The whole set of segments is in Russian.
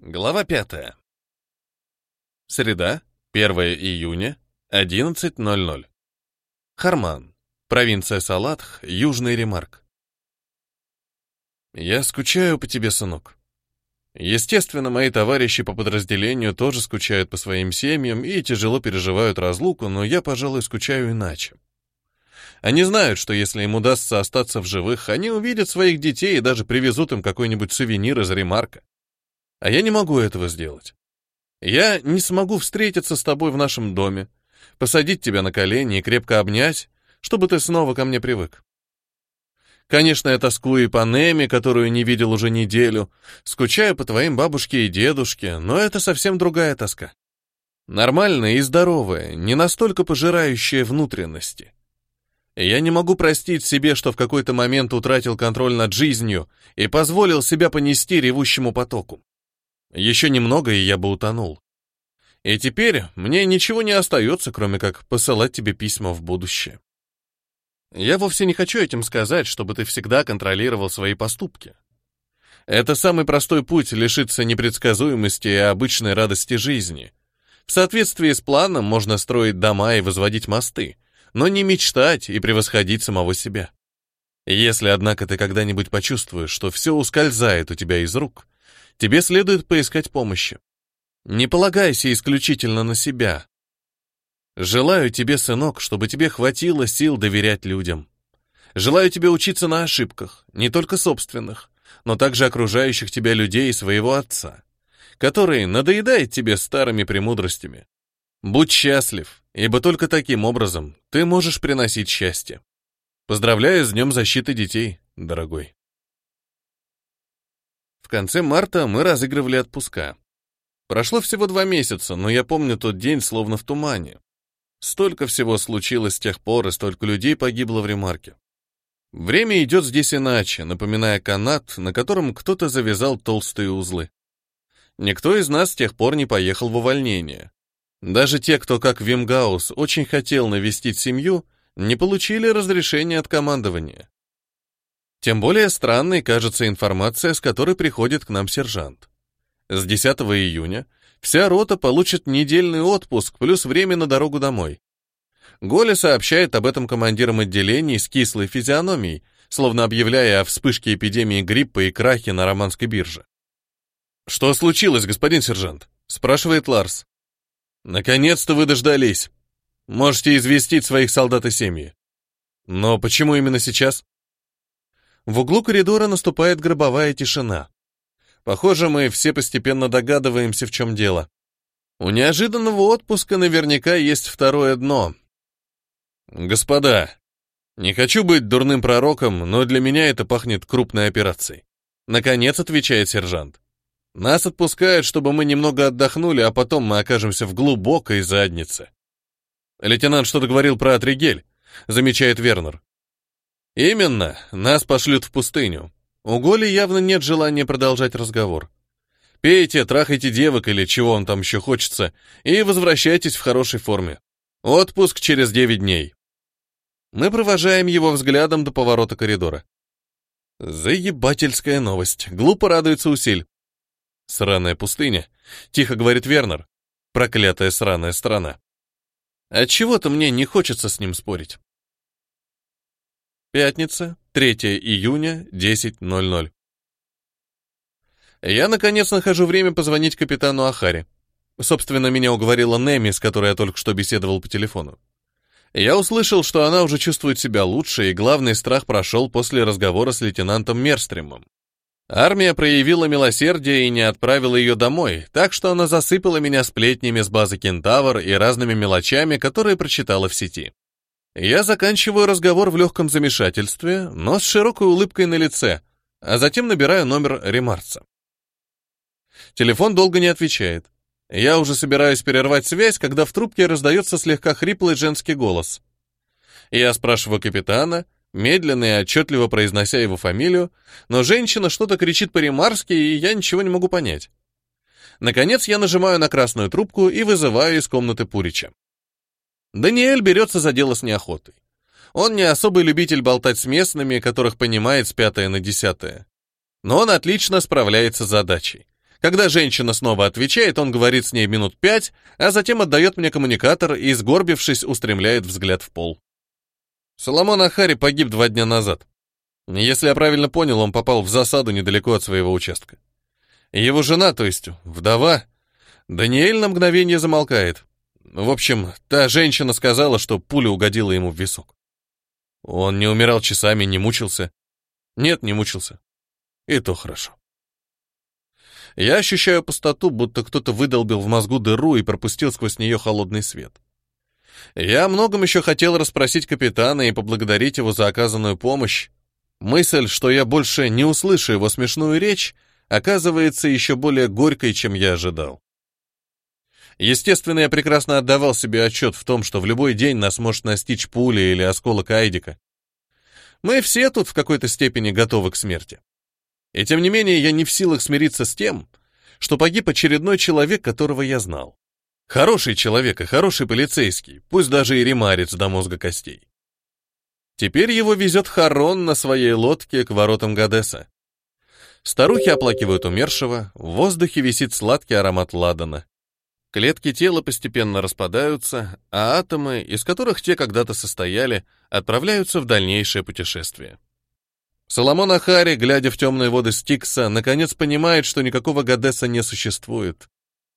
Глава пятая. Среда, 1 июня, 11.00. Харман, провинция Салатх, Южный Ремарк. Я скучаю по тебе, сынок. Естественно, мои товарищи по подразделению тоже скучают по своим семьям и тяжело переживают разлуку, но я, пожалуй, скучаю иначе. Они знают, что если им удастся остаться в живых, они увидят своих детей и даже привезут им какой-нибудь сувенир из Ремарка. А я не могу этого сделать. Я не смогу встретиться с тобой в нашем доме, посадить тебя на колени и крепко обнять, чтобы ты снова ко мне привык. Конечно, я тоскую и по Неме, которую не видел уже неделю, скучаю по твоим бабушке и дедушке, но это совсем другая тоска. Нормальная и здоровая, не настолько пожирающая внутренности. Я не могу простить себе, что в какой-то момент утратил контроль над жизнью и позволил себя понести ревущему потоку. Еще немного, и я бы утонул. И теперь мне ничего не остается, кроме как посылать тебе письма в будущее. Я вовсе не хочу этим сказать, чтобы ты всегда контролировал свои поступки. Это самый простой путь лишиться непредсказуемости и обычной радости жизни. В соответствии с планом можно строить дома и возводить мосты, но не мечтать и превосходить самого себя. Если, однако, ты когда-нибудь почувствуешь, что все ускользает у тебя из рук, Тебе следует поискать помощи. Не полагайся исключительно на себя. Желаю тебе, сынок, чтобы тебе хватило сил доверять людям. Желаю тебе учиться на ошибках, не только собственных, но также окружающих тебя людей и своего отца, который надоедает тебе старыми премудростями. Будь счастлив, ибо только таким образом ты можешь приносить счастье. Поздравляю с Днем защиты детей, дорогой. В конце марта мы разыгрывали отпуска. Прошло всего два месяца, но я помню тот день словно в тумане. Столько всего случилось с тех пор, и столько людей погибло в ремарке. Время идет здесь иначе, напоминая канат, на котором кто-то завязал толстые узлы. Никто из нас с тех пор не поехал в увольнение. Даже те, кто, как Вимгаус, очень хотел навестить семью, не получили разрешения от командования. Тем более странной кажется информация, с которой приходит к нам сержант. С 10 июня вся рота получит недельный отпуск плюс время на дорогу домой. Голя сообщает об этом командирам отделений с кислой физиономией, словно объявляя о вспышке эпидемии гриппа и крахе на Романской бирже. «Что случилось, господин сержант?» — спрашивает Ларс. «Наконец-то вы дождались. Можете известить своих солдат и семьи». «Но почему именно сейчас?» В углу коридора наступает гробовая тишина. Похоже, мы все постепенно догадываемся, в чем дело. У неожиданного отпуска наверняка есть второе дно. Господа, не хочу быть дурным пророком, но для меня это пахнет крупной операцией. Наконец отвечает сержант. Нас отпускают, чтобы мы немного отдохнули, а потом мы окажемся в глубокой заднице. Лейтенант что-то говорил про Атригель, замечает Вернер. «Именно. Нас пошлют в пустыню. У Голи явно нет желания продолжать разговор. Пейте, трахайте девок или чего вам там еще хочется, и возвращайтесь в хорошей форме. Отпуск через девять дней». Мы провожаем его взглядом до поворота коридора. Заебательская новость. Глупо радуется Усиль. «Сраная пустыня», — тихо говорит Вернер. «Проклятая сраная страна». Отчего-то мне не хочется с ним спорить. Пятница, 3 июня, 10.00. Я, наконец, нахожу время позвонить капитану Ахари. Собственно, меня уговорила Неми, с которой я только что беседовал по телефону. Я услышал, что она уже чувствует себя лучше, и главный страх прошел после разговора с лейтенантом Мерстримом. Армия проявила милосердие и не отправила ее домой, так что она засыпала меня сплетнями с базы Кентавр и разными мелочами, которые прочитала в сети. Я заканчиваю разговор в легком замешательстве, но с широкой улыбкой на лице, а затем набираю номер Ремарца. Телефон долго не отвечает. Я уже собираюсь прервать связь, когда в трубке раздается слегка хриплый женский голос. Я спрашиваю капитана, медленно и отчетливо произнося его фамилию, но женщина что-то кричит по-ремарски, и я ничего не могу понять. Наконец я нажимаю на красную трубку и вызываю из комнаты Пурича. Даниэль берется за дело с неохотой. Он не особый любитель болтать с местными, которых понимает с пятое на десятое. Но он отлично справляется с задачей. Когда женщина снова отвечает, он говорит с ней минут пять, а затем отдает мне коммуникатор и, сгорбившись, устремляет взгляд в пол. Соломон Ахари погиб два дня назад. Если я правильно понял, он попал в засаду недалеко от своего участка. Его жена, то есть вдова, Даниэль на мгновение замолкает. В общем, та женщина сказала, что пуля угодила ему в висок. Он не умирал часами, не мучился. Нет, не мучился. И то хорошо. Я ощущаю пустоту, будто кто-то выдолбил в мозгу дыру и пропустил сквозь нее холодный свет. Я многом еще хотел расспросить капитана и поблагодарить его за оказанную помощь. Мысль, что я больше не услышу его смешную речь, оказывается еще более горькой, чем я ожидал. Естественно, я прекрасно отдавал себе отчет в том, что в любой день нас может настичь пуля или осколок Айдика. Мы все тут в какой-то степени готовы к смерти. И тем не менее, я не в силах смириться с тем, что погиб очередной человек, которого я знал. Хороший человек и хороший полицейский, пусть даже и ремарец до мозга костей. Теперь его везет Харон на своей лодке к воротам Гадеса. Старухи оплакивают умершего, в воздухе висит сладкий аромат ладана. Клетки тела постепенно распадаются, а атомы, из которых те когда-то состояли, отправляются в дальнейшее путешествие. Соломон Ахари, глядя в темные воды Стикса, наконец понимает, что никакого Гадеса не существует.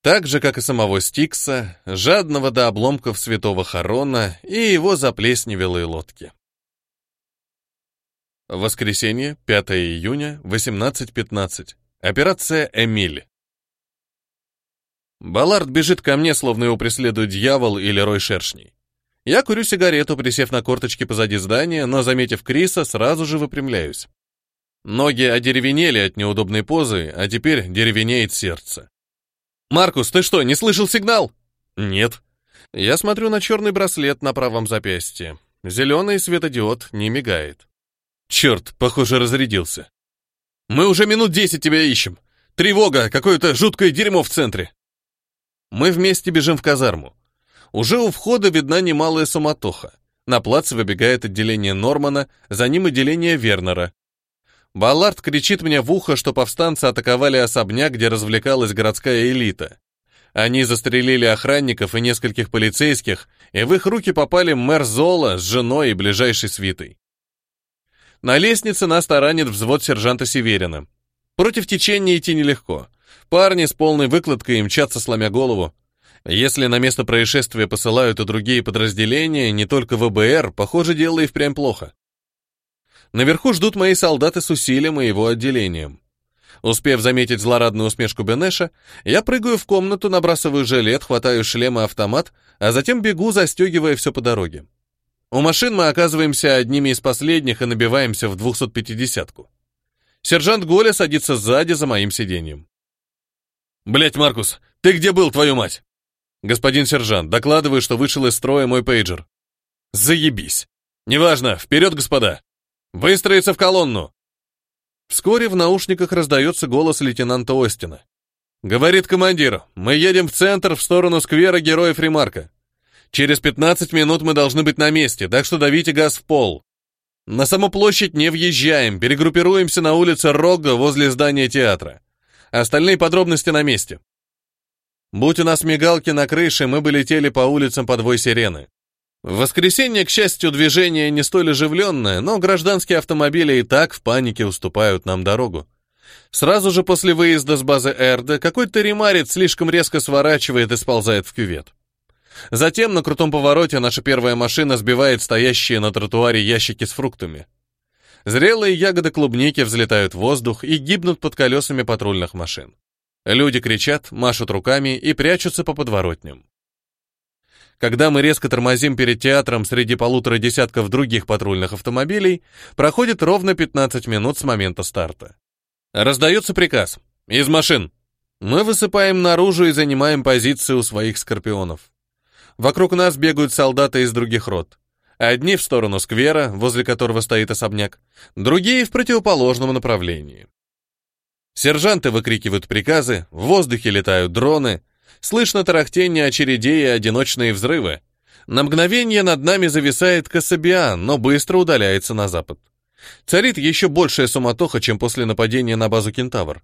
Так же, как и самого Стикса, жадного до обломков святого Харона и его заплесневелые лодки. Воскресенье, 5 июня, 18.15. Операция «Эмиль». Баллард бежит ко мне, словно его преследует дьявол или рой шершней. Я курю сигарету, присев на корточки позади здания, но, заметив Криса, сразу же выпрямляюсь. Ноги одеревенели от неудобной позы, а теперь деревенеет сердце. «Маркус, ты что, не слышал сигнал?» «Нет». Я смотрю на черный браслет на правом запястье. Зеленый светодиод не мигает. «Черт, похоже, разрядился». «Мы уже минут десять тебя ищем. Тревога, какое-то жуткое дерьмо в центре». Мы вместе бежим в казарму. Уже у входа видна немалая суматоха. На плац выбегает отделение Нормана, за ним отделение Вернера. Баллард кричит мне в ухо, что повстанцы атаковали особняк, где развлекалась городская элита. Они застрелили охранников и нескольких полицейских, и в их руки попали мэр Зола с женой и ближайшей свитой. На лестнице нас таранит взвод сержанта Северина. Против течения идти нелегко — Парни с полной выкладкой мчатся, сломя голову. Если на место происшествия посылают и другие подразделения, не только ВБР, похоже, дело и впрямь плохо. Наверху ждут мои солдаты с усилием и его отделением. Успев заметить злорадную усмешку Бенеша, я прыгаю в комнату, набрасываю жилет, хватаю шлем и автомат, а затем бегу, застегивая все по дороге. У машин мы оказываемся одними из последних и набиваемся в 250-ку. Сержант Голя садится сзади за моим сиденьем. Блять, Маркус, ты где был, твою мать? Господин сержант, докладываю, что вышел из строя мой пейджер. Заебись. Неважно, вперед, господа. Выстроиться в колонну. Вскоре в наушниках раздается голос лейтенанта Остина. Говорит командир, мы едем в центр в сторону сквера Героев Ремарка. Через 15 минут мы должны быть на месте, так что давите газ в пол. На саму площадь не въезжаем, перегруппируемся на улице Рога возле здания театра. Остальные подробности на месте. Будь у нас мигалки на крыше, мы бы летели по улицам под вой сирены. В воскресенье, к счастью, движение не столь оживленное, но гражданские автомобили и так в панике уступают нам дорогу. Сразу же после выезда с базы Эрда какой-то ремарец слишком резко сворачивает и сползает в кювет. Затем на крутом повороте наша первая машина сбивает стоящие на тротуаре ящики с фруктами. Зрелые ягоды клубники взлетают в воздух и гибнут под колесами патрульных машин. Люди кричат, машут руками и прячутся по подворотням. Когда мы резко тормозим перед театром среди полутора десятков других патрульных автомобилей, проходит ровно 15 минут с момента старта. Раздается приказ. Из машин. Мы высыпаем наружу и занимаем позиции у своих скорпионов. Вокруг нас бегают солдаты из других рот. Одни в сторону сквера, возле которого стоит особняк, другие — в противоположном направлении. Сержанты выкрикивают приказы, в воздухе летают дроны, слышно тарахтение очередей и одиночные взрывы. На мгновение над нами зависает Кассабиан, но быстро удаляется на запад. Царит еще большая суматоха, чем после нападения на базу «Кентавр».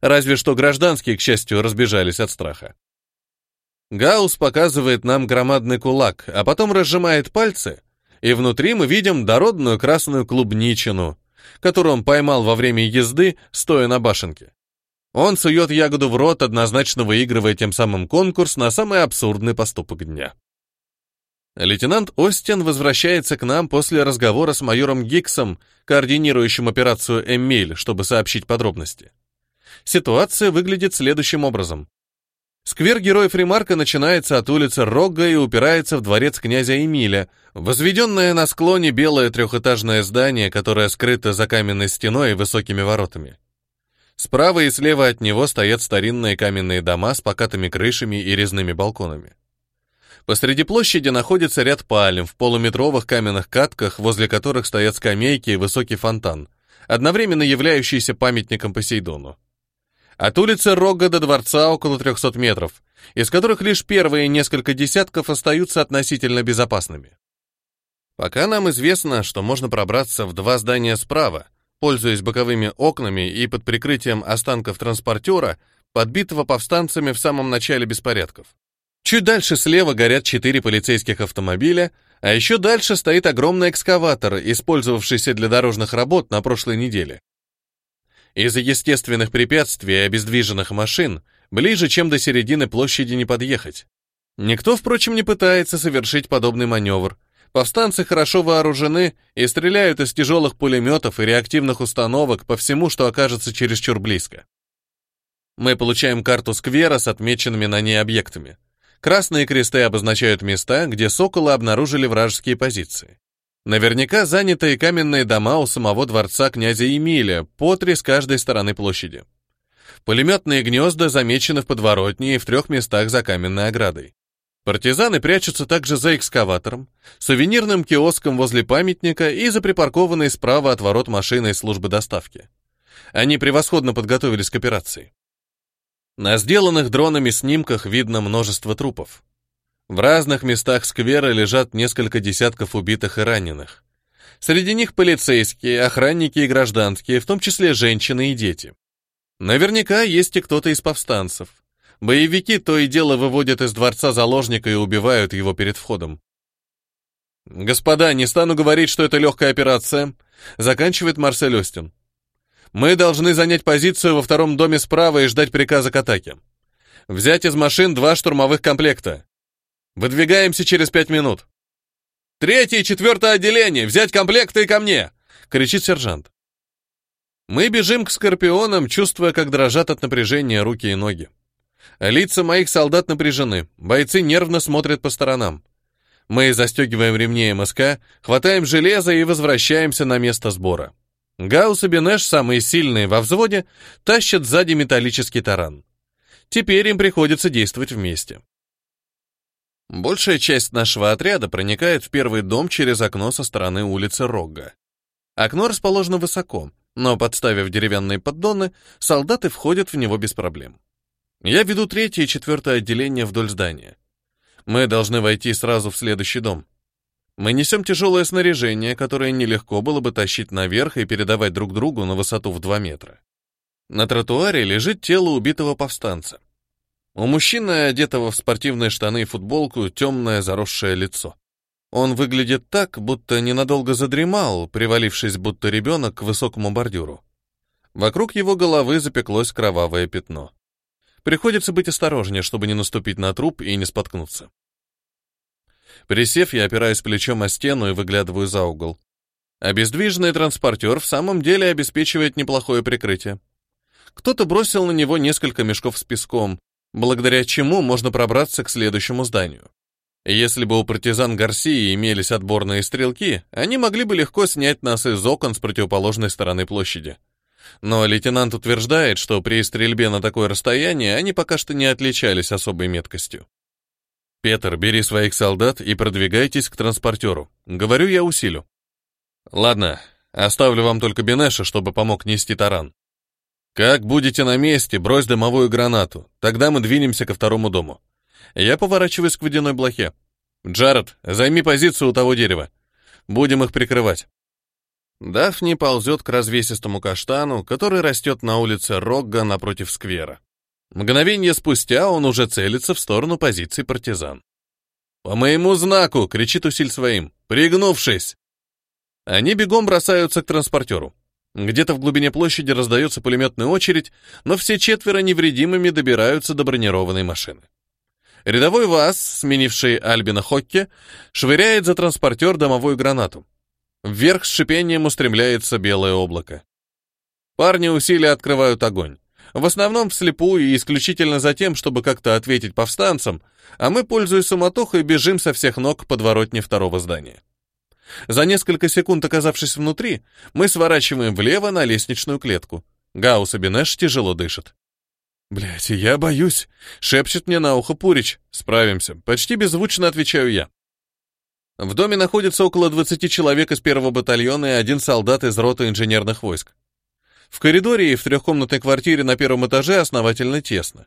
Разве что гражданские, к счастью, разбежались от страха. Гаус показывает нам громадный кулак, а потом разжимает пальцы — и внутри мы видим дородную красную клубничину, которую он поймал во время езды, стоя на башенке. Он сует ягоду в рот, однозначно выигрывая тем самым конкурс на самый абсурдный поступок дня. Лейтенант Остин возвращается к нам после разговора с майором Гиксом, координирующим операцию «Эмиль», чтобы сообщить подробности. Ситуация выглядит следующим образом. Сквер Героев Ремарка начинается от улицы Рогга и упирается в дворец князя Эмиля, возведенное на склоне белое трехэтажное здание, которое скрыто за каменной стеной и высокими воротами. Справа и слева от него стоят старинные каменные дома с покатыми крышами и резными балконами. Посреди площади находится ряд пальм в полуметровых каменных катках, возле которых стоят скамейки и высокий фонтан, одновременно являющийся памятником Посейдону. От улицы Рога до дворца около 300 метров, из которых лишь первые несколько десятков остаются относительно безопасными. Пока нам известно, что можно пробраться в два здания справа, пользуясь боковыми окнами и под прикрытием останков транспортера, подбитого повстанцами в самом начале беспорядков. Чуть дальше слева горят четыре полицейских автомобиля, а еще дальше стоит огромный экскаватор, использовавшийся для дорожных работ на прошлой неделе. Из-за естественных препятствий и обездвиженных машин ближе, чем до середины площади не подъехать. Никто, впрочем, не пытается совершить подобный маневр. Повстанцы хорошо вооружены и стреляют из тяжелых пулеметов и реактивных установок по всему, что окажется чересчур близко. Мы получаем карту сквера с отмеченными на ней объектами. Красные кресты обозначают места, где соколы обнаружили вражеские позиции. Наверняка занятые каменные дома у самого дворца князя Емеля, по три с каждой стороны площади. Пулеметные гнезда замечены в подворотне и в трех местах за каменной оградой. Партизаны прячутся также за экскаватором, сувенирным киоском возле памятника и за припаркованной справа от ворот машиной службы доставки. Они превосходно подготовились к операции. На сделанных дронами снимках видно множество трупов. В разных местах сквера лежат несколько десятков убитых и раненых. Среди них полицейские, охранники и гражданские, в том числе женщины и дети. Наверняка есть и кто-то из повстанцев. Боевики то и дело выводят из дворца заложника и убивают его перед входом. «Господа, не стану говорить, что это легкая операция», — заканчивает Марсель Остин. «Мы должны занять позицию во втором доме справа и ждать приказа к атаке. Взять из машин два штурмовых комплекта. Выдвигаемся через пять минут. Третье и четвертое отделение, взять комплекты и ко мне!» — кричит сержант. Мы бежим к скорпионам, чувствуя, как дрожат от напряжения руки и ноги. Лица моих солдат напряжены, бойцы нервно смотрят по сторонам. Мы застегиваем ремни МСК, хватаем железо и возвращаемся на место сбора. Гаусс и Бенеш, самые сильные во взводе, тащат сзади металлический таран. Теперь им приходится действовать вместе. Большая часть нашего отряда проникает в первый дом через окно со стороны улицы Рогга. Окно расположено высоко, но, подставив деревянные поддоны, солдаты входят в него без проблем. Я веду третье и четвертое отделение вдоль здания. Мы должны войти сразу в следующий дом. Мы несем тяжелое снаряжение, которое нелегко было бы тащить наверх и передавать друг другу на высоту в 2 метра. На тротуаре лежит тело убитого повстанца. У мужчины, одетого в спортивные штаны и футболку, темное заросшее лицо. Он выглядит так, будто ненадолго задремал, привалившись, будто ребенок, к высокому бордюру. Вокруг его головы запеклось кровавое пятно. Приходится быть осторожнее, чтобы не наступить на труп и не споткнуться. Присев, я опираюсь плечом о стену и выглядываю за угол. Обездвиженный транспортер в самом деле обеспечивает неплохое прикрытие. Кто-то бросил на него несколько мешков с песком, благодаря чему можно пробраться к следующему зданию. Если бы у партизан Гарсии имелись отборные стрелки, они могли бы легко снять нас из окон с противоположной стороны площади. Но лейтенант утверждает, что при стрельбе на такое расстояние они пока что не отличались особой меткостью. «Петр, бери своих солдат и продвигайтесь к транспортеру. Говорю, я усилю». «Ладно, оставлю вам только Бенеша, чтобы помог нести таран. Как будете на месте, брось дымовую гранату. Тогда мы двинемся ко второму дому. Я поворачиваюсь к водяной блохе. Джаред, займи позицию у того дерева. Будем их прикрывать. Дафни ползет к развесистому каштану, который растет на улице Рогга напротив сквера. Мгновение спустя он уже целится в сторону позиции партизан. «По моему знаку!» — кричит Усиль своим. «Пригнувшись!» Они бегом бросаются к транспортеру. Где-то в глубине площади раздается пулеметная очередь, но все четверо невредимыми добираются до бронированной машины. Рядовой ВАЗ, сменивший Альбина Хокке, швыряет за транспортер домовую гранату. Вверх с шипением устремляется белое облако. Парни усилия открывают огонь. В основном вслепую и исключительно за тем, чтобы как-то ответить повстанцам, а мы, пользуясь суматохой, бежим со всех ног к подворотне второго здания. За несколько секунд оказавшись внутри, мы сворачиваем влево на лестничную клетку. Гаус и Бенеш тяжело дышат. «Блядь, я боюсь!» — шепчет мне на ухо Пурич. «Справимся». Почти беззвучно отвечаю я. В доме находится около 20 человек из первого батальона и один солдат из роты инженерных войск. В коридоре и в трехкомнатной квартире на первом этаже основательно тесно.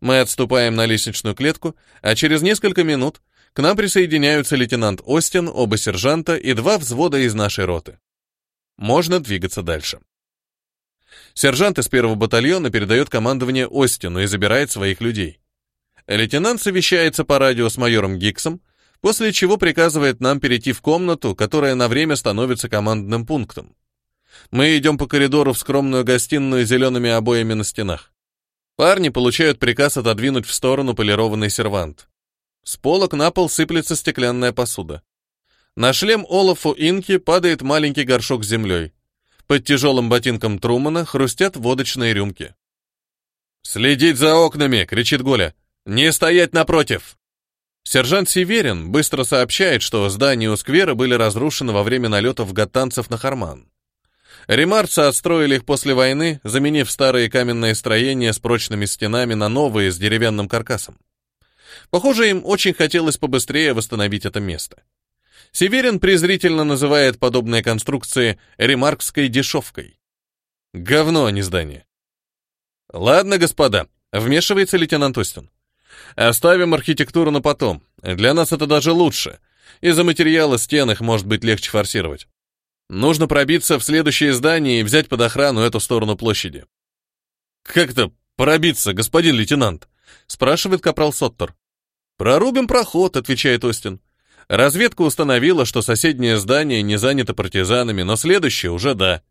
Мы отступаем на лестничную клетку, а через несколько минут к нам присоединяются лейтенант Остин, оба сержанта и два взвода из нашей роты. Можно двигаться дальше. Сержант из первого батальона передает командование Остину и забирает своих людей. Лейтенант совещается по радио с майором Гиксом, после чего приказывает нам перейти в комнату, которая на время становится командным пунктом. Мы идем по коридору в скромную гостиную с зелеными обоями на стенах. Парни получают приказ отодвинуть в сторону полированный сервант. С полок на пол сыплется стеклянная посуда. На шлем Олафу Инки падает маленький горшок с землей. Под тяжелым ботинком Трумана хрустят водочные рюмки. «Следить за окнами!» — кричит Голя. «Не стоять напротив!» Сержант Северин быстро сообщает, что здания у сквера были разрушены во время налетов гаттанцев на Харман. Ремарцы отстроили их после войны, заменив старые каменные строения с прочными стенами на новые с деревянным каркасом. Похоже, им очень хотелось побыстрее восстановить это место. Северин презрительно называет подобные конструкции ремаркской дешевкой. Говно, а не здание. Ладно, господа, вмешивается лейтенант Остин. Оставим архитектуру на потом. Для нас это даже лучше. Из-за материала стен их может быть легче форсировать. Нужно пробиться в следующее здание и взять под охрану эту сторону площади. Как-то пробиться, господин лейтенант? спрашивает капрал Соттер. «Прорубим проход», — отвечает Остин. Разведка установила, что соседнее здание не занято партизанами, но следующее уже да.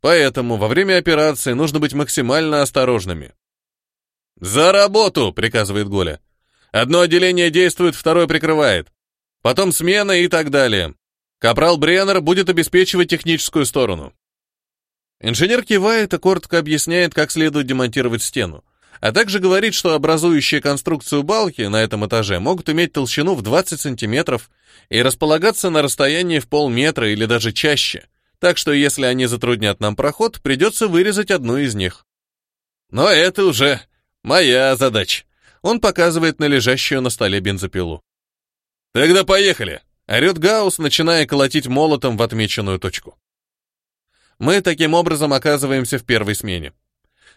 Поэтому во время операции нужно быть максимально осторожными. «За работу!» — приказывает Голя. «Одно отделение действует, второе прикрывает. Потом смена и так далее. Капрал Бреннер будет обеспечивать техническую сторону». Инженер кивает и коротко объясняет, как следует демонтировать стену а также говорит, что образующие конструкцию балки на этом этаже могут иметь толщину в 20 сантиметров и располагаться на расстоянии в полметра или даже чаще, так что если они затруднят нам проход, придется вырезать одну из них. Но это уже моя задача. Он показывает на лежащую на столе бензопилу. «Тогда поехали!» — орет Гаус, начиная колотить молотом в отмеченную точку. Мы таким образом оказываемся в первой смене.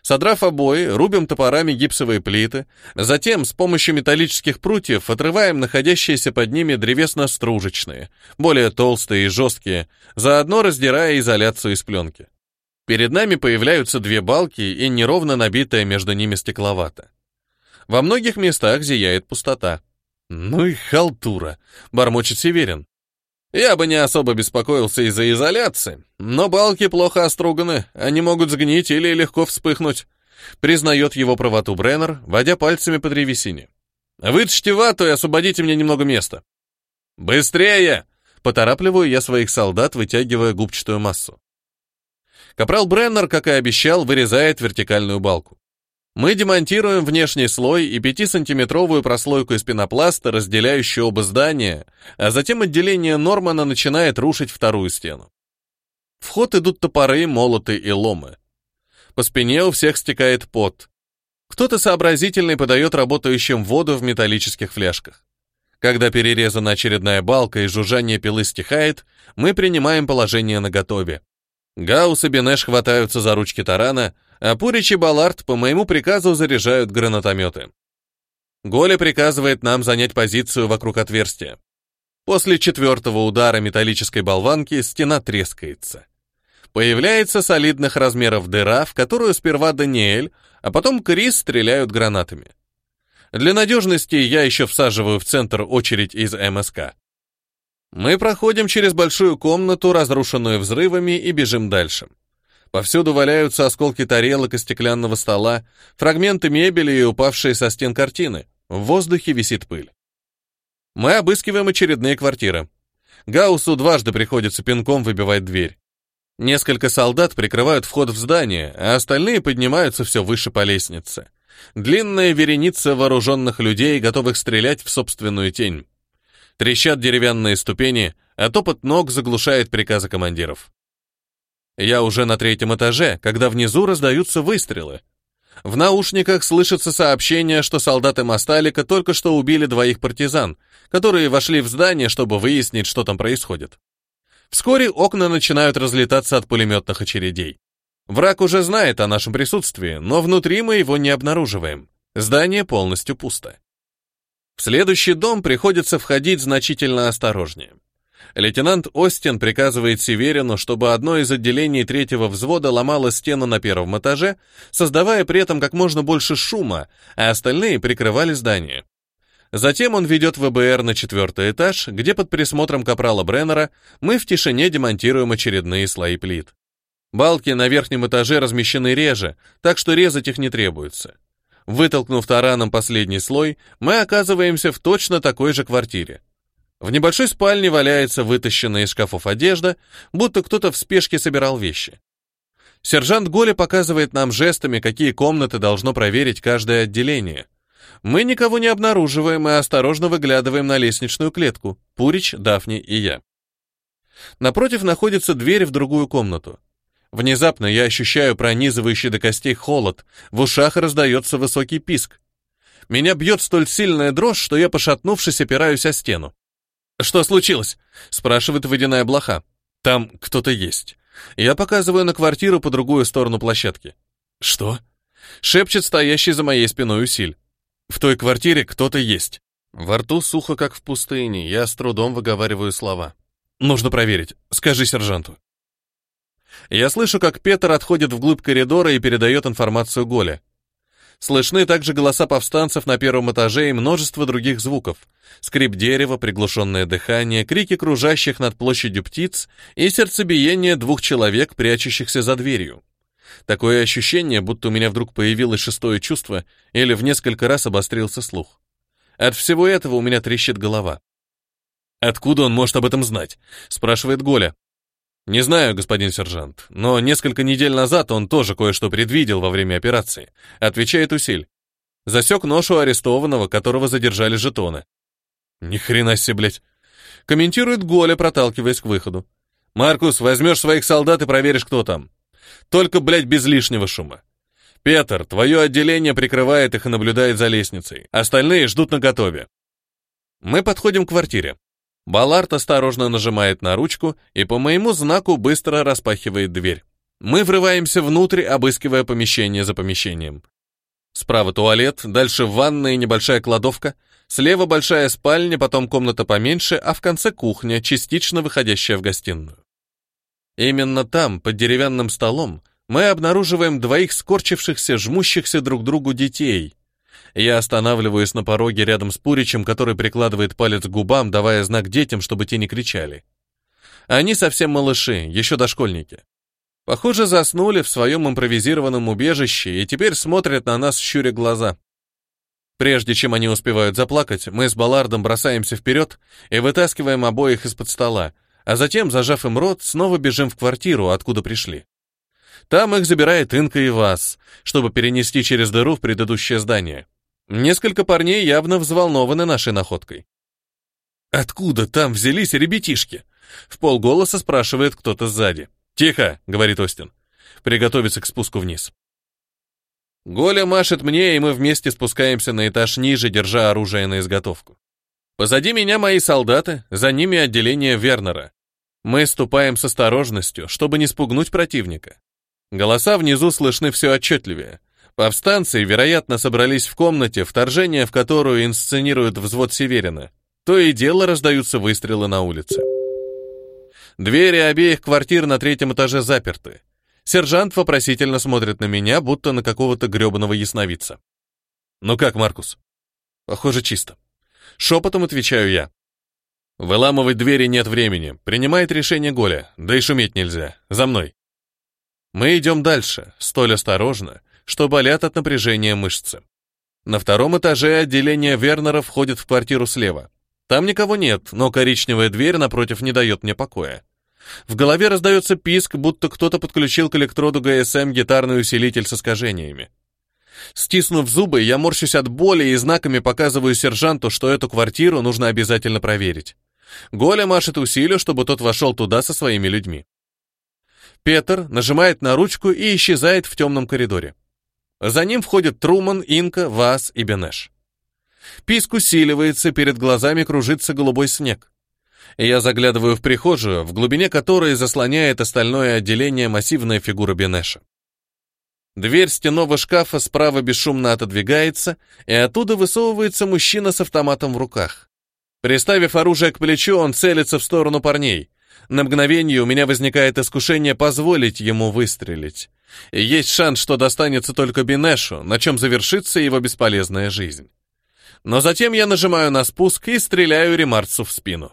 Содрав обои, рубим топорами гипсовые плиты, затем с помощью металлических прутьев отрываем находящиеся под ними древесно-стружечные, более толстые и жесткие, заодно раздирая изоляцию из пленки. Перед нами появляются две балки и неровно набитая между ними стекловата. Во многих местах зияет пустота. «Ну и халтура», — бормочет Северин. «Я бы не особо беспокоился из-за изоляции, но балки плохо оструганы, они могут сгнить или легко вспыхнуть. Признает его правоту Бреннер, водя пальцами по древесине. Вытащите вату и освободите мне немного места. Быстрее! Поторапливаю я своих солдат, вытягивая губчатую массу. Капрал Бреннер, как и обещал, вырезает вертикальную балку. Мы демонтируем внешний слой и пятисантиметровую прослойку из пенопласта, разделяющую оба здания, а затем отделение Нормана начинает рушить вторую стену. В ход идут топоры, молоты и ломы. По спине у всех стекает пот. Кто-то сообразительный подает работающим воду в металлических фляжках. Когда перерезана очередная балка и жужжание пилы стихает, мы принимаем положение на готове. Гаус и Бенеш хватаются за ручки тарана, а Пурич и Балард по моему приказу заряжают гранатометы. Голя приказывает нам занять позицию вокруг отверстия. После четвертого удара металлической болванки стена трескается. Появляется солидных размеров дыра, в которую сперва Даниэль, а потом Крис стреляют гранатами. Для надежности я еще всаживаю в центр очередь из МСК. Мы проходим через большую комнату, разрушенную взрывами, и бежим дальше. Повсюду валяются осколки тарелок и стеклянного стола, фрагменты мебели и упавшие со стен картины. В воздухе висит пыль. Мы обыскиваем очередные квартиры. Гауссу дважды приходится пинком выбивать дверь. Несколько солдат прикрывают вход в здание, а остальные поднимаются все выше по лестнице. Длинная вереница вооруженных людей, готовых стрелять в собственную тень. Трещат деревянные ступени, а топот ног заглушает приказы командиров. Я уже на третьем этаже, когда внизу раздаются выстрелы. В наушниках слышится сообщение, что солдаты Масталика только что убили двоих партизан, которые вошли в здание, чтобы выяснить, что там происходит. Вскоре окна начинают разлетаться от пулеметных очередей. Враг уже знает о нашем присутствии, но внутри мы его не обнаруживаем. Здание полностью пусто. В следующий дом приходится входить значительно осторожнее. Лейтенант Остин приказывает Северину, чтобы одно из отделений третьего взвода ломало стену на первом этаже, создавая при этом как можно больше шума, а остальные прикрывали здание. Затем он ведет ВБР на четвертый этаж, где под присмотром капрала Бреннера мы в тишине демонтируем очередные слои плит. Балки на верхнем этаже размещены реже, так что резать их не требуется. Вытолкнув тараном последний слой, мы оказываемся в точно такой же квартире. В небольшой спальне валяется вытащенная из шкафов одежда, будто кто-то в спешке собирал вещи. Сержант Голи показывает нам жестами, какие комнаты должно проверить каждое отделение — мы никого не обнаруживаем и осторожно выглядываем на лестничную клетку, Пурич, Дафни и я. Напротив находится дверь в другую комнату. Внезапно я ощущаю пронизывающий до костей холод, в ушах раздается высокий писк. Меня бьет столь сильная дрожь, что я, пошатнувшись, опираюсь о стену. «Что случилось?» — спрашивает водяная блоха. «Там кто-то есть». Я показываю на квартиру по другую сторону площадки. «Что?» — шепчет стоящий за моей спиной Усиль. В той квартире кто-то есть. Во рту сухо, как в пустыне, я с трудом выговариваю слова. Нужно проверить. Скажи сержанту. Я слышу, как Петр отходит вглубь коридора и передает информацию Голе. Слышны также голоса повстанцев на первом этаже и множество других звуков. Скрип дерева, приглушенное дыхание, крики кружащих над площадью птиц и сердцебиение двух человек, прячущихся за дверью. Такое ощущение, будто у меня вдруг появилось шестое чувство или в несколько раз обострился слух. От всего этого у меня трещит голова. «Откуда он может об этом знать?» — спрашивает Голя. «Не знаю, господин сержант, но несколько недель назад он тоже кое-что предвидел во время операции», — отвечает Усиль. «Засек ношу арестованного, которого задержали жетоны». «Ни хрена себе, блядь!» — комментирует Голя, проталкиваясь к выходу. «Маркус, возьмешь своих солдат и проверишь, кто там. Только, блядь, без лишнего шума. Петр, твое отделение прикрывает их и наблюдает за лестницей. Остальные ждут на готове. Мы подходим к квартире. Баллард осторожно нажимает на ручку и по моему знаку быстро распахивает дверь. Мы врываемся внутрь, обыскивая помещение за помещением. Справа туалет, дальше ванная и небольшая кладовка, слева большая спальня, потом комната поменьше, а в конце кухня, частично выходящая в гостиную. Именно там, под деревянным столом, мы обнаруживаем двоих скорчившихся, жмущихся друг другу детей. Я останавливаюсь на пороге рядом с Пуричем, который прикладывает палец к губам, давая знак детям, чтобы те не кричали. Они совсем малыши, еще дошкольники. Похоже, заснули в своем импровизированном убежище и теперь смотрят на нас, щуря глаза. Прежде чем они успевают заплакать, мы с Балардом бросаемся вперед и вытаскиваем обоих из-под стола, а затем, зажав им рот, снова бежим в квартиру, откуда пришли. Там их забирает Инка и вас, чтобы перенести через дыру в предыдущее здание. Несколько парней явно взволнованы нашей находкой. «Откуда там взялись ребятишки?» — в полголоса спрашивает кто-то сзади. «Тихо!» — говорит Остин. «Приготовиться к спуску вниз». Голя машет мне, и мы вместе спускаемся на этаж ниже, держа оружие на изготовку. Позади меня мои солдаты, за ними отделение Вернера. Мы ступаем с осторожностью, чтобы не спугнуть противника. Голоса внизу слышны все отчетливее. Повстанцы, вероятно, собрались в комнате, вторжение в которую инсценирует взвод Северина. То и дело раздаются выстрелы на улице. Двери обеих квартир на третьем этаже заперты. Сержант вопросительно смотрит на меня, будто на какого-то гребаного ясновидца. «Ну как, Маркус?» «Похоже, чисто», Шепотом отвечаю я. Выламывать двери нет времени. Принимает решение Голя. Да и шуметь нельзя. За мной. Мы идем дальше, столь осторожно, что болят от напряжения мышцы. На втором этаже отделение Вернера входит в квартиру слева. Там никого нет, но коричневая дверь напротив не дает мне покоя. В голове раздается писк, будто кто-то подключил к электроду ГСМ гитарный усилитель с искажениями. Стиснув зубы, я морщусь от боли и знаками показываю сержанту, что эту квартиру нужно обязательно проверить. Голя машет усилию, чтобы тот вошел туда со своими людьми. Петр нажимает на ручку и исчезает в темном коридоре. За ним входят Труман, Инка, Вас и Бенеш. Писк усиливается, перед глазами кружится голубой снег. Я заглядываю в прихожую, в глубине которой заслоняет остальное отделение массивная фигура Бенеша. Дверь стенового шкафа справа бесшумно отодвигается, и оттуда высовывается мужчина с автоматом в руках. Приставив оружие к плечу, он целится в сторону парней. На мгновение у меня возникает искушение позволить ему выстрелить. И есть шанс, что достанется только Бинешу, на чем завершится его бесполезная жизнь. Но затем я нажимаю на спуск и стреляю Ремарцу в спину.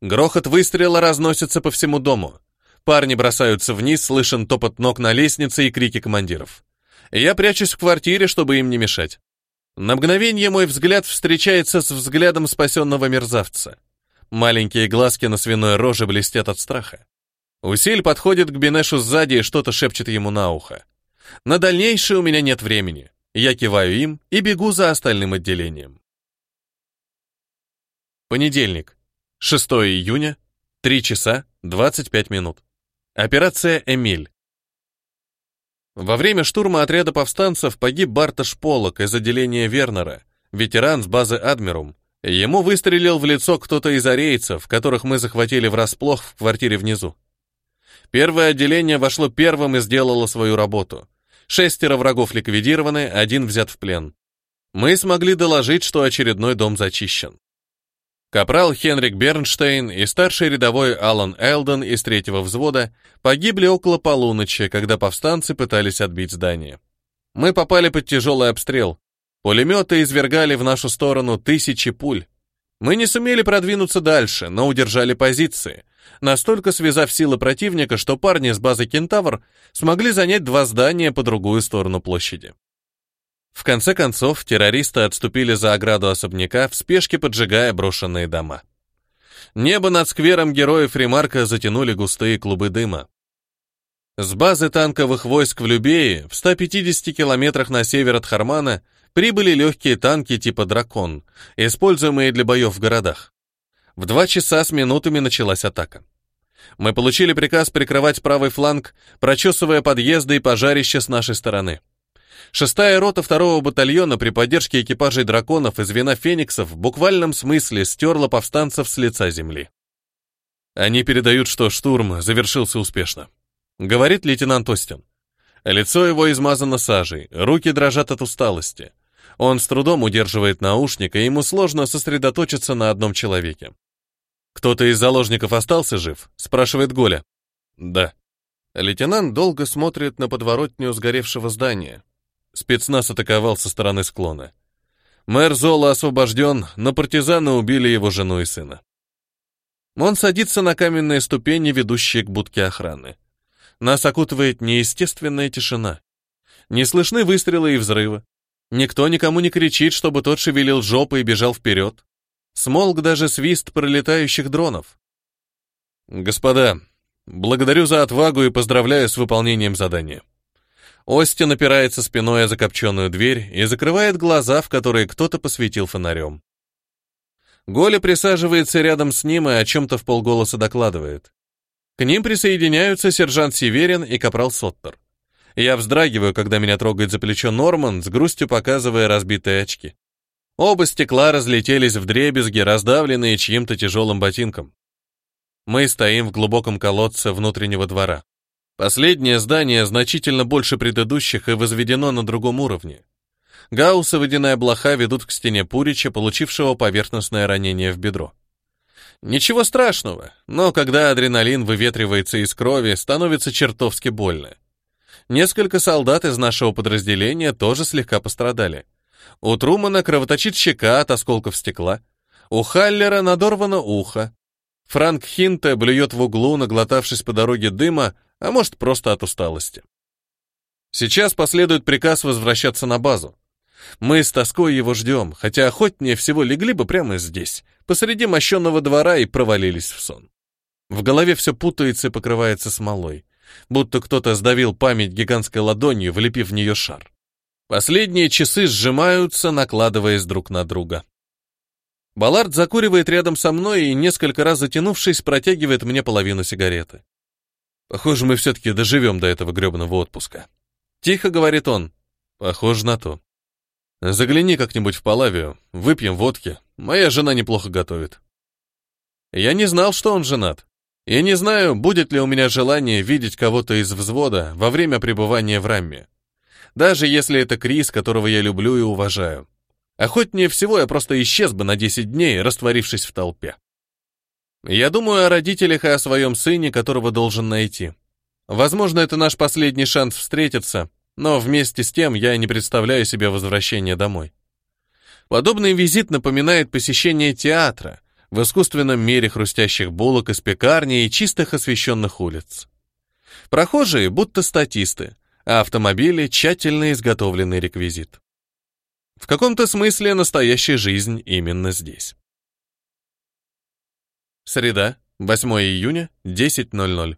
Грохот выстрела разносится по всему дому. Парни бросаются вниз, слышен топот ног на лестнице и крики командиров. Я прячусь в квартире, чтобы им не мешать. На мгновение мой взгляд встречается с взглядом спасенного мерзавца. Маленькие глазки на свиной роже блестят от страха. Усиль подходит к Бенешу сзади и что-то шепчет ему на ухо. На дальнейшее у меня нет времени. Я киваю им и бегу за остальным отделением. Понедельник, 6 июня, 3 часа 25 минут. Операция «Эмиль». Во время штурма отряда повстанцев погиб Барташ Полок из отделения Вернера, ветеран с базы «Адмирум». Ему выстрелил в лицо кто-то из арейцев, которых мы захватили врасплох в квартире внизу. Первое отделение вошло первым и сделало свою работу. Шестеро врагов ликвидированы, один взят в плен. Мы смогли доложить, что очередной дом зачищен. Капрал Хенрик Бернштейн и старший рядовой Алан Элден из третьего взвода погибли около полуночи, когда повстанцы пытались отбить здание. Мы попали под тяжелый обстрел. Пулеметы извергали в нашу сторону тысячи пуль. Мы не сумели продвинуться дальше, но удержали позиции, настолько связав силы противника, что парни с базы «Кентавр» смогли занять два здания по другую сторону площади. В конце концов, террористы отступили за ограду особняка, в спешке поджигая брошенные дома. Небо над сквером героев Ремарка затянули густые клубы дыма. С базы танковых войск в Любее, в 150 километрах на север от Хармана, прибыли легкие танки типа «Дракон», используемые для боев в городах. В два часа с минутами началась атака. Мы получили приказ прикрывать правый фланг, прочесывая подъезды и пожарища с нашей стороны. Шестая рота второго батальона при поддержке экипажей драконов и звена фениксов в буквальном смысле стерла повстанцев с лица земли. Они передают, что штурм завершился успешно. Говорит лейтенант Остин. Лицо его измазано сажей, руки дрожат от усталости. Он с трудом удерживает наушник, и ему сложно сосредоточиться на одном человеке. «Кто-то из заложников остался жив?» — спрашивает Голя. «Да». Лейтенант долго смотрит на подворотню сгоревшего здания, Спецназ атаковал со стороны склона. Мэр Зола освобожден, но партизаны убили его жену и сына. Он садится на каменные ступени, ведущие к будке охраны. Нас окутывает неестественная тишина. Не слышны выстрелы и взрывы. Никто никому не кричит, чтобы тот шевелил жопы и бежал вперед. Смолк даже свист пролетающих дронов. «Господа, благодарю за отвагу и поздравляю с выполнением задания». Остин опирается спиной о закопченную дверь и закрывает глаза, в которые кто-то посветил фонарем. Голя присаживается рядом с ним и о чем-то в полголоса докладывает. К ним присоединяются сержант Северин и капрал Соттер. Я вздрагиваю, когда меня трогает за плечо Норман, с грустью показывая разбитые очки. Оба стекла разлетелись в дребезги, раздавленные чьим-то тяжелым ботинком. Мы стоим в глубоком колодце внутреннего двора. Последнее здание значительно больше предыдущих и возведено на другом уровне. Гаусса водяная блоха ведут к стене Пурича, получившего поверхностное ранение в бедро. Ничего страшного, но когда адреналин выветривается из крови, становится чертовски больно. Несколько солдат из нашего подразделения тоже слегка пострадали. У Трумана кровоточит щека от осколков стекла, у Халлера надорвано ухо, Франк Хинте блюет в углу, наглотавшись по дороге дыма, а может просто от усталости. Сейчас последует приказ возвращаться на базу. Мы с тоской его ждем, хотя охотнее всего легли бы прямо здесь, посреди мощенного двора и провалились в сон. В голове все путается и покрывается смолой, будто кто-то сдавил память гигантской ладонью, влепив в нее шар. Последние часы сжимаются, накладываясь друг на друга. Баллард закуривает рядом со мной и, несколько раз затянувшись, протягивает мне половину сигареты. Похоже, мы все-таки доживем до этого гребаного отпуска. Тихо, говорит он. Похоже на то. Загляни как-нибудь в Палавию, выпьем водки. Моя жена неплохо готовит. Я не знал, что он женат. Я не знаю, будет ли у меня желание видеть кого-то из взвода во время пребывания в Рамме. Даже если это Крис, которого я люблю и уважаю. Охотнее всего я просто исчез бы на 10 дней, растворившись в толпе. Я думаю о родителях и о своем сыне, которого должен найти. Возможно, это наш последний шанс встретиться, но вместе с тем я не представляю себе возвращения домой. Подобный визит напоминает посещение театра в искусственном мире хрустящих булок из пекарни и чистых освещенных улиц. Прохожие будто статисты, а автомобили — тщательно изготовленный реквизит. В каком-то смысле настоящая жизнь именно здесь. Среда, 8 июня, 10.00.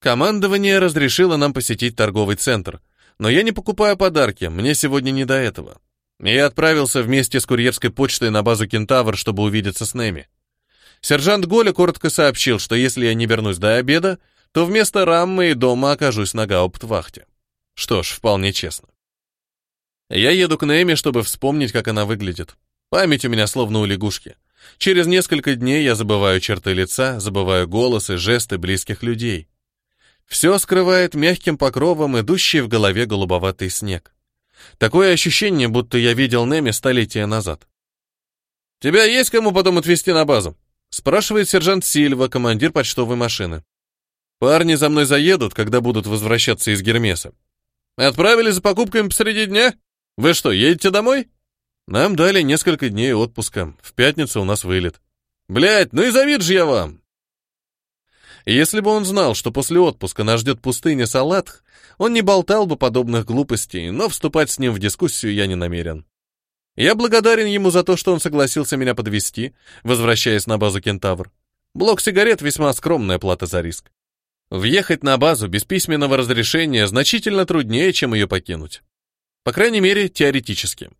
Командование разрешило нам посетить торговый центр, но я не покупаю подарки, мне сегодня не до этого. Я отправился вместе с курьерской почтой на базу «Кентавр», чтобы увидеться с Неми. Сержант Голя коротко сообщил, что если я не вернусь до обеда, то вместо раммы и дома окажусь на гауптвахте. Что ж, вполне честно. Я еду к Неми, чтобы вспомнить, как она выглядит. Память у меня словно у лягушки — Через несколько дней я забываю черты лица, забываю голосы, жесты близких людей. Все скрывает мягким покровом идущий в голове голубоватый снег. Такое ощущение, будто я видел Неми столетия назад. «Тебя есть кому потом отвезти на базу?» — спрашивает сержант Сильва, командир почтовой машины. «Парни за мной заедут, когда будут возвращаться из Гермеса. Отправили за покупками посреди дня? Вы что, едете домой?» Нам дали несколько дней отпуска. В пятницу у нас вылет. Блять, ну и завид же я вам! Если бы он знал, что после отпуска нас ждет пустыня Салатх, он не болтал бы подобных глупостей, но вступать с ним в дискуссию я не намерен. Я благодарен ему за то, что он согласился меня подвести, возвращаясь на базу «Кентавр». Блок сигарет — весьма скромная плата за риск. Въехать на базу без письменного разрешения значительно труднее, чем ее покинуть. По крайней мере, теоретически.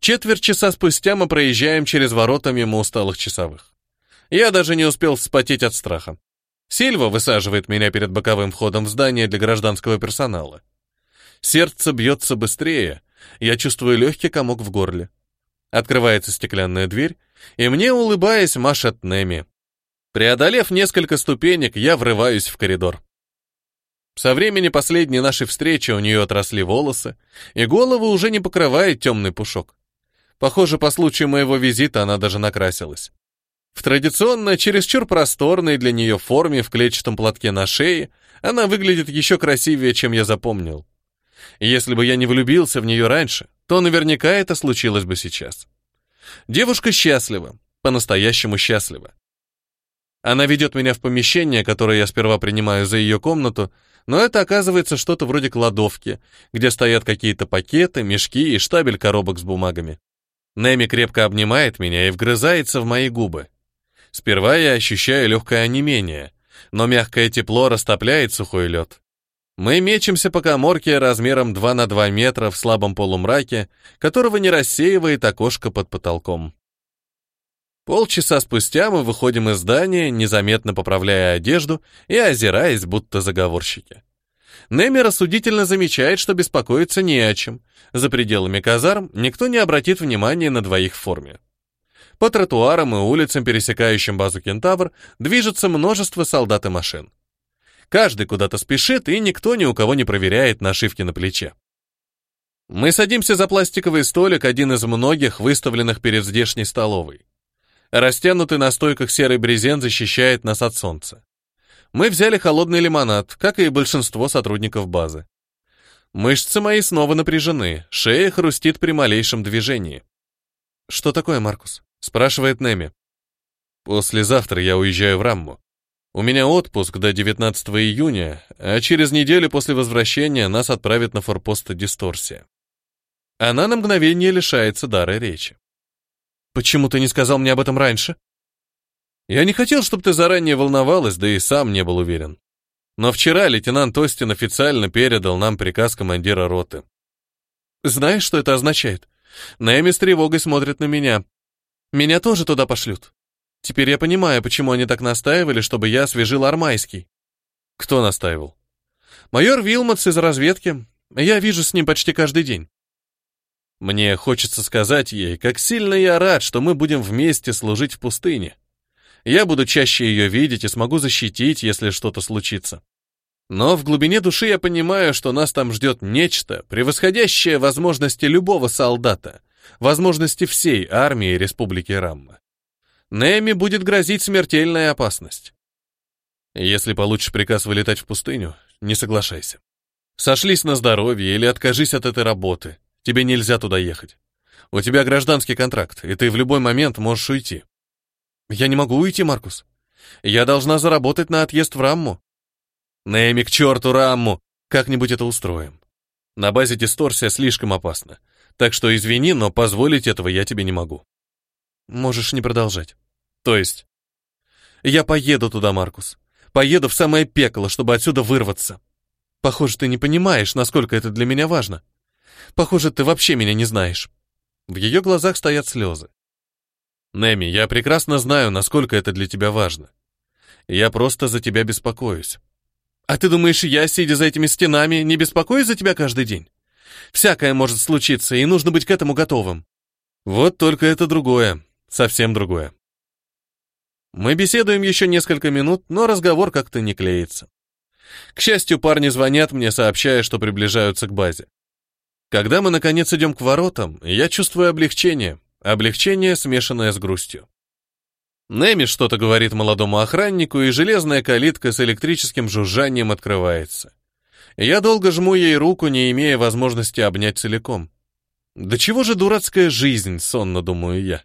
Четверть часа спустя мы проезжаем через ворота мимо усталых часовых. Я даже не успел вспотеть от страха. Сильва высаживает меня перед боковым входом в здание для гражданского персонала. Сердце бьется быстрее, я чувствую легкий комок в горле. Открывается стеклянная дверь, и мне, улыбаясь, машет Неми. Преодолев несколько ступенек, я врываюсь в коридор. Со времени последней нашей встречи у нее отросли волосы, и голову уже не покрывает темный пушок. Похоже, по случаю моего визита она даже накрасилась. В традиционно чересчур просторной для нее форме в клетчатом платке на шее она выглядит еще красивее, чем я запомнил. Если бы я не влюбился в нее раньше, то наверняка это случилось бы сейчас. Девушка счастлива, по-настоящему счастлива. Она ведет меня в помещение, которое я сперва принимаю за ее комнату, но это оказывается что-то вроде кладовки, где стоят какие-то пакеты, мешки и штабель коробок с бумагами. Нами крепко обнимает меня и вгрызается в мои губы. Сперва я ощущаю легкое онемение, но мягкое тепло растопляет сухой лед. Мы мечемся по коморке размером 2 на 2 метра в слабом полумраке, которого не рассеивает окошко под потолком. Полчаса спустя мы выходим из здания, незаметно поправляя одежду и озираясь, будто заговорщики. Неми рассудительно замечает, что беспокоиться не о чем. За пределами казарм никто не обратит внимания на двоих в форме. По тротуарам и улицам, пересекающим базу «Кентавр», движется множество солдат и машин. Каждый куда-то спешит, и никто ни у кого не проверяет нашивки на плече. Мы садимся за пластиковый столик, один из многих, выставленных перед здешней столовой. Растянутый на стойках серый брезент защищает нас от солнца. Мы взяли холодный лимонад, как и большинство сотрудников базы. Мышцы мои снова напряжены, шея хрустит при малейшем движении. «Что такое, Маркус?» — спрашивает Неми. «Послезавтра я уезжаю в Рамму. У меня отпуск до 19 июня, а через неделю после возвращения нас отправят на форпост Дисторсия». Она на мгновение лишается дара речи. «Почему ты не сказал мне об этом раньше?» Я не хотел, чтобы ты заранее волновалась, да и сам не был уверен. Но вчера лейтенант Остин официально передал нам приказ командира роты. Знаешь, что это означает? Нэми с тревогой смотрит на меня. Меня тоже туда пошлют. Теперь я понимаю, почему они так настаивали, чтобы я освежил армайский. Кто настаивал? Майор Вилмотс из разведки. Я вижу с ним почти каждый день. Мне хочется сказать ей, как сильно я рад, что мы будем вместе служить в пустыне. Я буду чаще ее видеть и смогу защитить, если что-то случится. Но в глубине души я понимаю, что нас там ждет нечто, превосходящее возможности любого солдата, возможности всей армии Республики Рамма. Неми будет грозить смертельная опасность. Если получишь приказ вылетать в пустыню, не соглашайся. Сошлись на здоровье или откажись от этой работы. Тебе нельзя туда ехать. У тебя гражданский контракт, и ты в любой момент можешь уйти. Я не могу уйти, Маркус. Я должна заработать на отъезд в Рамму. Нэми, к черту Рамму! Как-нибудь это устроим. На базе дисторсия слишком опасно. Так что извини, но позволить этого я тебе не могу. Можешь не продолжать. То есть? Я поеду туда, Маркус. Поеду в самое пекло, чтобы отсюда вырваться. Похоже, ты не понимаешь, насколько это для меня важно. Похоже, ты вообще меня не знаешь. В ее глазах стоят слезы. Неми, я прекрасно знаю, насколько это для тебя важно. Я просто за тебя беспокоюсь. А ты думаешь, я, сидя за этими стенами, не беспокоюсь за тебя каждый день? Всякое может случиться, и нужно быть к этому готовым. Вот только это другое, совсем другое. Мы беседуем еще несколько минут, но разговор как-то не клеится. К счастью, парни звонят мне, сообщая, что приближаются к базе. Когда мы, наконец, идем к воротам, я чувствую облегчение. Облегчение, смешанное с грустью. Неми что-то говорит молодому охраннику, и железная калитка с электрическим жужжанием открывается. Я долго жму ей руку, не имея возможности обнять целиком. Да чего же дурацкая жизнь, сонно думаю я.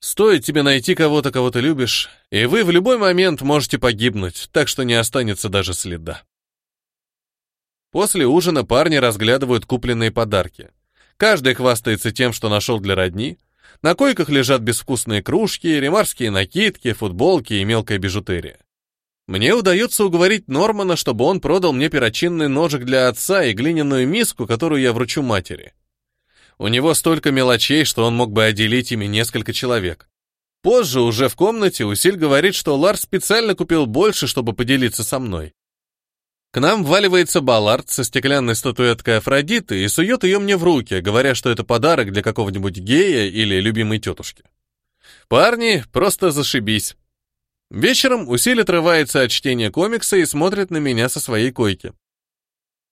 Стоит тебе найти кого-то, кого ты любишь, и вы в любой момент можете погибнуть, так что не останется даже следа. После ужина парни разглядывают купленные подарки. Каждый хвастается тем, что нашел для родни, на койках лежат безвкусные кружки, ремарские накидки, футболки и мелкая бижутерия. Мне удается уговорить Нормана, чтобы он продал мне перочинный ножик для отца и глиняную миску, которую я вручу матери. У него столько мелочей, что он мог бы отделить ими несколько человек. Позже, уже в комнате, Усиль говорит, что Ларс специально купил больше, чтобы поделиться со мной. К нам вваливается Баллард со стеклянной статуэткой Афродиты и сует ее мне в руки, говоря, что это подарок для какого-нибудь гея или любимой тетушки. Парни, просто зашибись. Вечером Усиль отрывается от чтения комикса и смотрит на меня со своей койки.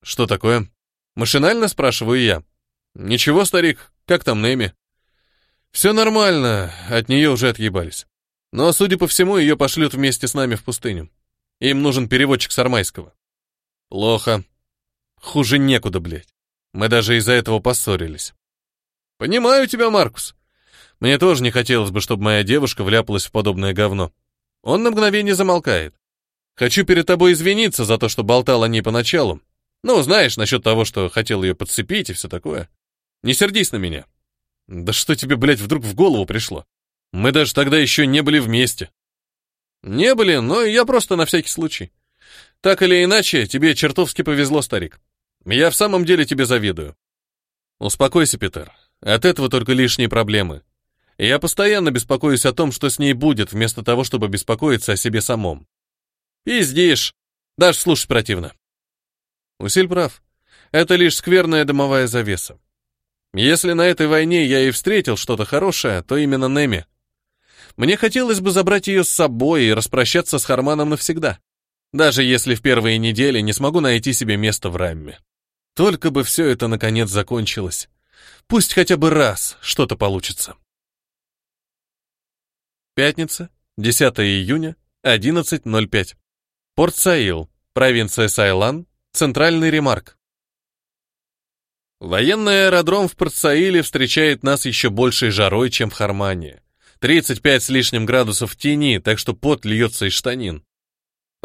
«Что такое?» Машинально спрашиваю я. «Ничего, старик, как там Неми?» «Все нормально, от нее уже отъебались. Но, судя по всему, ее пошлют вместе с нами в пустыню. Им нужен переводчик с армайского». Плохо. Хуже некуда, блядь. Мы даже из-за этого поссорились. Понимаю тебя, Маркус. Мне тоже не хотелось бы, чтобы моя девушка вляпалась в подобное говно. Он на мгновение замолкает. Хочу перед тобой извиниться за то, что болтал о ней поначалу. Ну, знаешь, насчет того, что хотел ее подцепить и все такое. Не сердись на меня. Да что тебе, блядь, вдруг в голову пришло? Мы даже тогда еще не были вместе. Не были, но я просто на всякий случай. Так или иначе, тебе чертовски повезло, старик. Я в самом деле тебе завидую. Успокойся, Питер. От этого только лишние проблемы. Я постоянно беспокоюсь о том, что с ней будет, вместо того, чтобы беспокоиться о себе самом. Пиздишь. Даже слушать противно. Усиль прав. Это лишь скверная дымовая завеса. Если на этой войне я и встретил что-то хорошее, то именно Неми. Мне хотелось бы забрать ее с собой и распрощаться с Харманом навсегда. Даже если в первые недели не смогу найти себе место в Рамме. Только бы все это наконец закончилось. Пусть хотя бы раз что-то получится. Пятница, 10 июня, 11.05. Порт Саил, провинция Сайлан, Центральный ремарк. Военный аэродром в Порт-Саиле встречает нас еще большей жарой, чем в Хармане. 35 с лишним градусов в тени, так что пот льется из штанин.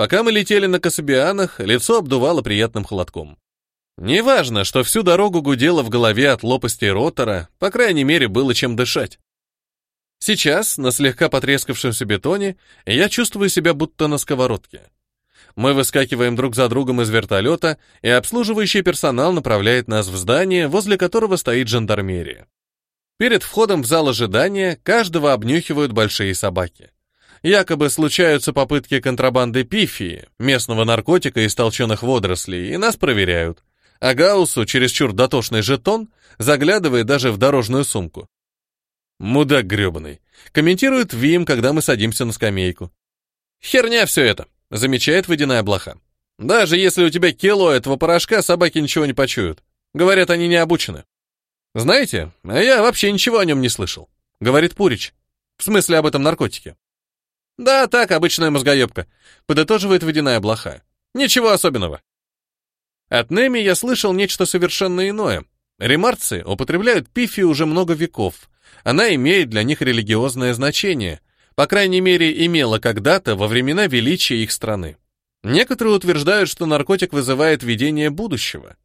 Пока мы летели на Касабианах, лицо обдувало приятным холодком. Неважно, что всю дорогу гудело в голове от лопасти ротора, по крайней мере, было чем дышать. Сейчас, на слегка потрескавшемся бетоне, я чувствую себя будто на сковородке. Мы выскакиваем друг за другом из вертолета, и обслуживающий персонал направляет нас в здание, возле которого стоит жандармерия. Перед входом в зал ожидания каждого обнюхивают большие собаки якобы случаются попытки контрабанды пифии, местного наркотика из толченых водорослей, и нас проверяют. А Гауссу, чересчур дотошный жетон, заглядывает даже в дорожную сумку. «Мудак грёбаный», — комментирует Вим, когда мы садимся на скамейку. «Херня все это», — замечает водяная блоха. «Даже если у тебя кило этого порошка, собаки ничего не почуют. Говорят, они не обучены». «Знаете, я вообще ничего о нем не слышал», — говорит Пурич. «В смысле об этом наркотике?» Да, так, обычная мозгоебка. Подытоживает водяная блоха. Ничего особенного. От Неми я слышал нечто совершенно иное. Ремарцы употребляют пифи уже много веков. Она имеет для них религиозное значение. По крайней мере, имела когда-то во времена величия их страны. Некоторые утверждают, что наркотик вызывает видение будущего.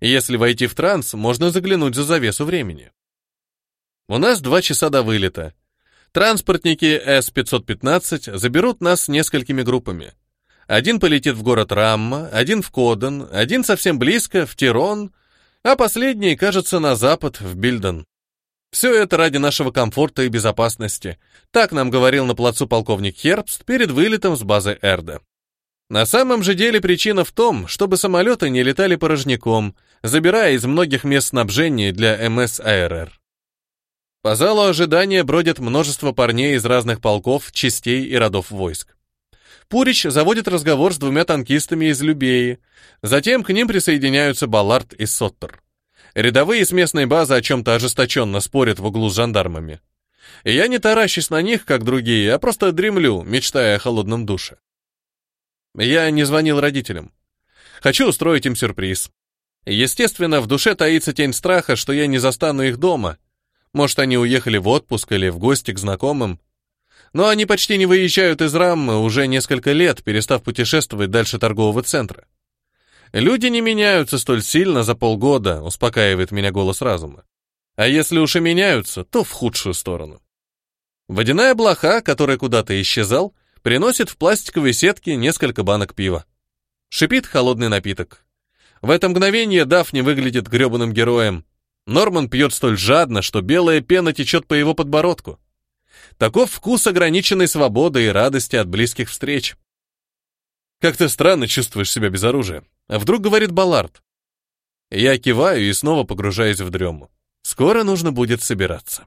Если войти в транс, можно заглянуть за завесу времени. У нас два часа до вылета. Транспортники С-515 заберут нас несколькими группами. Один полетит в город Рамма, один в Коден, один совсем близко, в Тирон, а последний, кажется, на запад, в Бильден. Все это ради нашего комфорта и безопасности. Так нам говорил на плацу полковник Хербст перед вылетом с базы Эрда. На самом же деле причина в том, чтобы самолеты не летали порожняком, забирая из многих мест снабжения для МСАРР. По залу ожидания бродят множество парней из разных полков, частей и родов войск. Пурич заводит разговор с двумя танкистами из Любеи. Затем к ним присоединяются Баллард и Соттер. Рядовые с местной базы о чем-то ожесточенно спорят в углу с жандармами. Я не таращусь на них, как другие, а просто дремлю, мечтая о холодном душе. Я не звонил родителям. Хочу устроить им сюрприз. Естественно, в душе таится тень страха, что я не застану их дома, может, они уехали в отпуск или в гости к знакомым. Но они почти не выезжают из Раммы уже несколько лет, перестав путешествовать дальше торгового центра. Люди не меняются столь сильно за полгода, успокаивает меня голос разума. А если уж и меняются, то в худшую сторону. Водяная блоха, которая куда-то исчезал, приносит в пластиковой сетке несколько банок пива. Шипит холодный напиток. В это мгновение Дафни выглядит грёбаным героем. Норман пьет столь жадно, что белая пена течет по его подбородку. Таков вкус ограниченной свободы и радости от близких встреч. «Как-то странно чувствуешь себя без оружия», — а вдруг говорит Баллард. Я киваю и снова погружаюсь в дрему. Скоро нужно будет собираться.